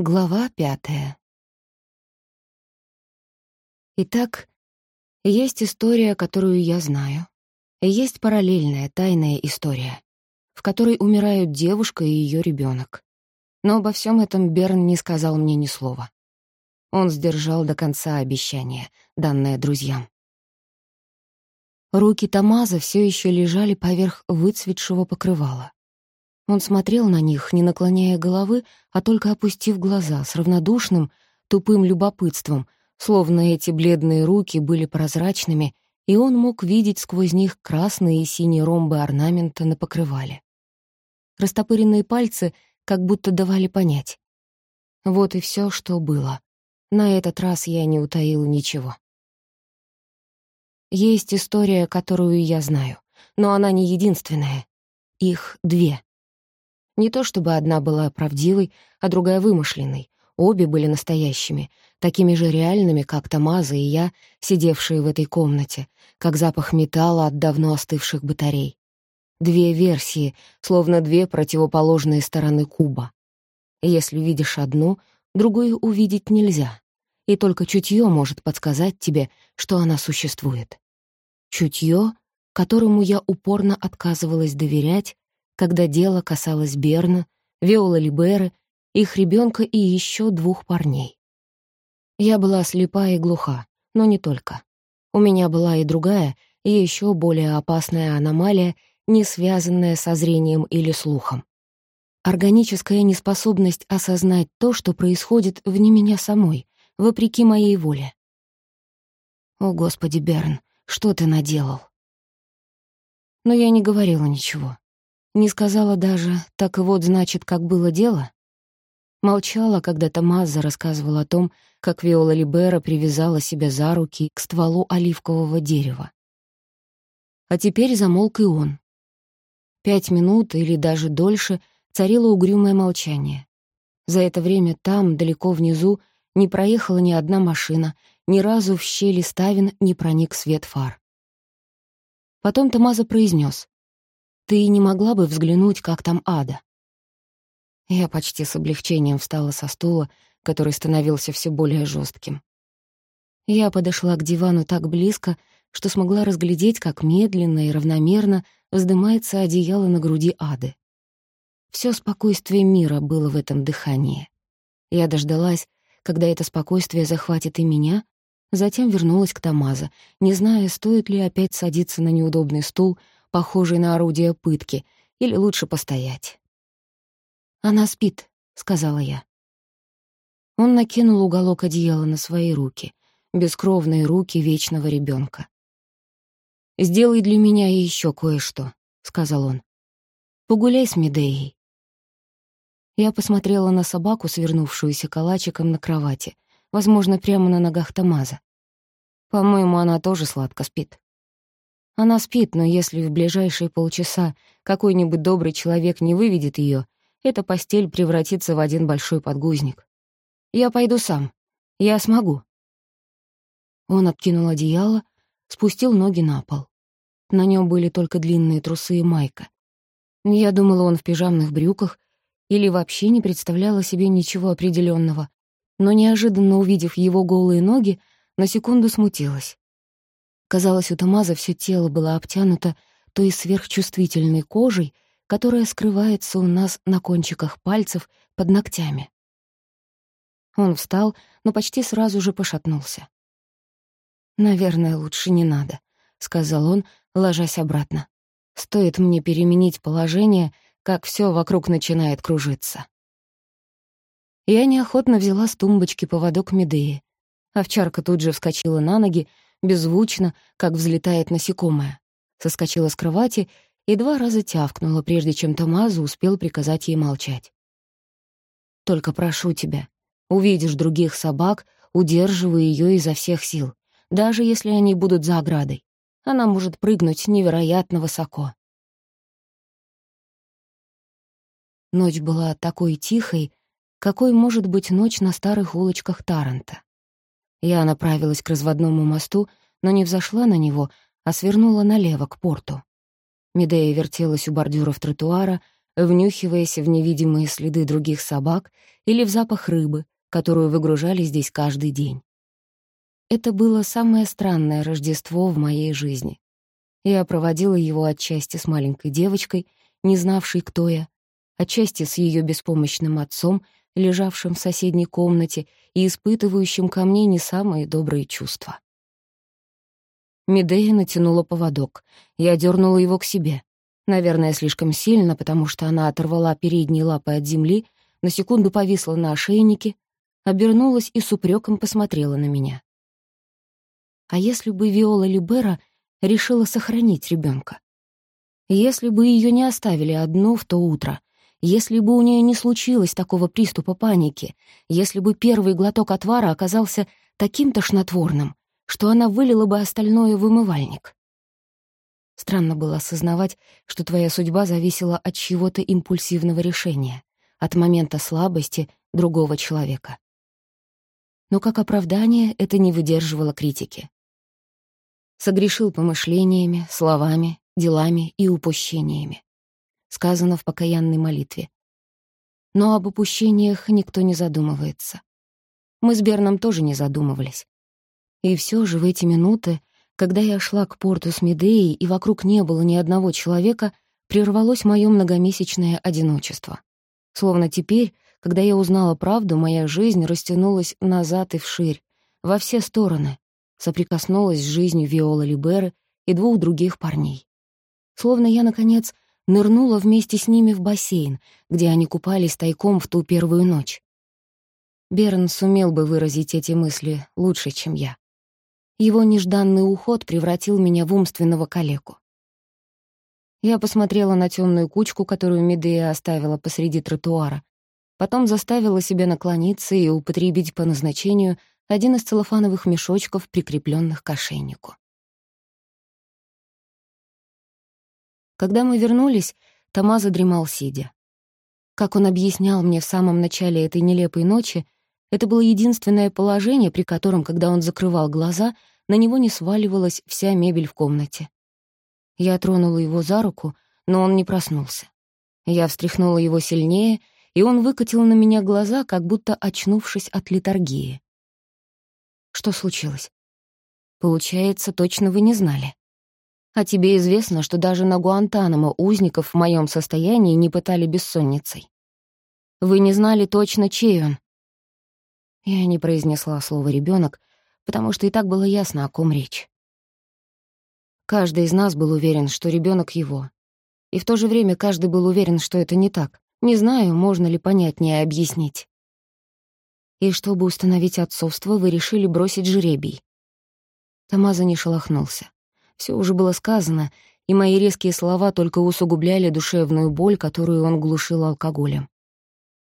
Глава пятая. Итак, есть история, которую я знаю. Есть параллельная, тайная история, в которой умирают девушка и ее ребенок. Но обо всем этом Берн не сказал мне ни слова. Он сдержал до конца обещание, данное друзьям. Руки Тамаза все еще лежали поверх выцветшего покрывала. Он смотрел на них, не наклоняя головы, а только опустив глаза с равнодушным, тупым любопытством, словно эти бледные руки были прозрачными, и он мог видеть сквозь них красные и синие ромбы орнамента на покрывале. Растопыренные пальцы как будто давали понять. Вот и все, что было. На этот раз я не утаил ничего. Есть история, которую я знаю, но она не единственная. Их две. Не то чтобы одна была правдивой, а другая вымышленной. Обе были настоящими, такими же реальными, как Тамаза и я, сидевшие в этой комнате, как запах металла от давно остывших батарей. Две версии, словно две противоположные стороны куба. Если видишь одну, другую увидеть нельзя, и только чутье может подсказать тебе, что она существует. Чутье, которому я упорно отказывалась доверять, когда дело касалось Берна, Виола Либеры, их ребенка и еще двух парней. Я была слепа и глуха, но не только. У меня была и другая, и еще более опасная аномалия, не связанная со зрением или слухом. Органическая неспособность осознать то, что происходит вне меня самой, вопреки моей воле. «О, Господи, Берн, что ты наделал?» Но я не говорила ничего. Не сказала даже «так вот, значит, как было дело». Молчала, когда Томазо рассказывал о том, как Виола Либера привязала себя за руки к стволу оливкового дерева. А теперь замолк и он. Пять минут или даже дольше царило угрюмое молчание. За это время там, далеко внизу, не проехала ни одна машина, ни разу в щели ставен не проник свет фар. Потом Томазо произнес: ты не могла бы взглянуть, как там ада?» Я почти с облегчением встала со стула, который становился все более жестким. Я подошла к дивану так близко, что смогла разглядеть, как медленно и равномерно вздымается одеяло на груди ады. Все спокойствие мира было в этом дыхании. Я дождалась, когда это спокойствие захватит и меня, затем вернулась к Тамаза, не зная, стоит ли опять садиться на неудобный стул, похожий на орудие пытки, или лучше постоять. «Она спит», — сказала я. Он накинул уголок одеяла на свои руки, бескровные руки вечного ребенка. «Сделай для меня еще кое-что», — сказал он. «Погуляй с Медеей». Я посмотрела на собаку, свернувшуюся калачиком на кровати, возможно, прямо на ногах Тамаза. По-моему, она тоже сладко спит. Она спит, но если в ближайшие полчаса какой-нибудь добрый человек не выведет ее, эта постель превратится в один большой подгузник. Я пойду сам. Я смогу. Он откинул одеяло, спустил ноги на пол. На нем были только длинные трусы и майка. Я думала, он в пижамных брюках или вообще не представляла себе ничего определенного, но неожиданно увидев его голые ноги, на секунду смутилась. Казалось, у Тамаза все тело было обтянуто той сверхчувствительной кожей, которая скрывается у нас на кончиках пальцев под ногтями. Он встал, но почти сразу же пошатнулся. «Наверное, лучше не надо», — сказал он, ложась обратно. «Стоит мне переменить положение, как все вокруг начинает кружиться». Я неохотно взяла с тумбочки поводок Медеи. Овчарка тут же вскочила на ноги, беззвучно, как взлетает насекомое. Соскочила с кровати и два раза тявкнула, прежде чем Томазо успел приказать ей молчать. «Только прошу тебя, увидишь других собак, удерживай ее изо всех сил, даже если они будут за оградой. Она может прыгнуть невероятно высоко». Ночь была такой тихой, какой может быть ночь на старых улочках Таранта. Я направилась к разводному мосту, но не взошла на него, а свернула налево, к порту. Медея вертелась у бордюров тротуара, внюхиваясь в невидимые следы других собак или в запах рыбы, которую выгружали здесь каждый день. Это было самое странное Рождество в моей жизни. Я проводила его отчасти с маленькой девочкой, не знавшей, кто я, отчасти с ее беспомощным отцом, лежавшим в соседней комнате и испытывающим ко мне не самые добрые чувства. Медея натянула поводок. Я дернула его к себе. Наверное, слишком сильно, потому что она оторвала передние лапы от земли, на секунду повисла на ошейнике, обернулась и с упреком посмотрела на меня. А если бы Виола Либера решила сохранить ребенка? Если бы ее не оставили одну в то утро, если бы у нее не случилось такого приступа паники, если бы первый глоток отвара оказался таким тошнотворным, что она вылила бы остальное в умывальник. Странно было осознавать, что твоя судьба зависела от чего-то импульсивного решения, от момента слабости другого человека. Но как оправдание это не выдерживало критики. Согрешил помышлениями, словами, делами и упущениями. Сказано в покаянной молитве. Но об упущениях никто не задумывается. Мы с Берном тоже не задумывались. И все же в эти минуты, когда я шла к порту с Медеей и вокруг не было ни одного человека, прервалось мое многомесячное одиночество. Словно теперь, когда я узнала правду, моя жизнь растянулась назад и вширь, во все стороны, соприкоснулась с жизнью Виолы Либеры и двух других парней. Словно я, наконец, нырнула вместе с ними в бассейн, где они купались тайком в ту первую ночь. Берн сумел бы выразить эти мысли лучше, чем я. Его нежданный уход превратил меня в умственного калеку. Я посмотрела на темную кучку, которую Медея оставила посреди тротуара, потом заставила себя наклониться и употребить по назначению один из целлофановых мешочков, прикрепленных к ошейнику. Когда мы вернулись, Томазо дремал сидя. Как он объяснял мне в самом начале этой нелепой ночи, это было единственное положение, при котором, когда он закрывал глаза, на него не сваливалась вся мебель в комнате. Я тронула его за руку, но он не проснулся. Я встряхнула его сильнее, и он выкатил на меня глаза, как будто очнувшись от литургии. Что случилось? Получается, точно вы не знали. А тебе известно, что даже на Гуантанамо узников в моем состоянии не пытали бессонницей. Вы не знали точно, чей он, я не произнесла слово «ребенок», потому что и так было ясно, о ком речь. Каждый из нас был уверен, что ребенок его. И в то же время каждый был уверен, что это не так. Не знаю, можно ли понятнее объяснить. И чтобы установить отцовство, вы решили бросить жребий. Тамаза не шелохнулся. Все уже было сказано, и мои резкие слова только усугубляли душевную боль, которую он глушил алкоголем.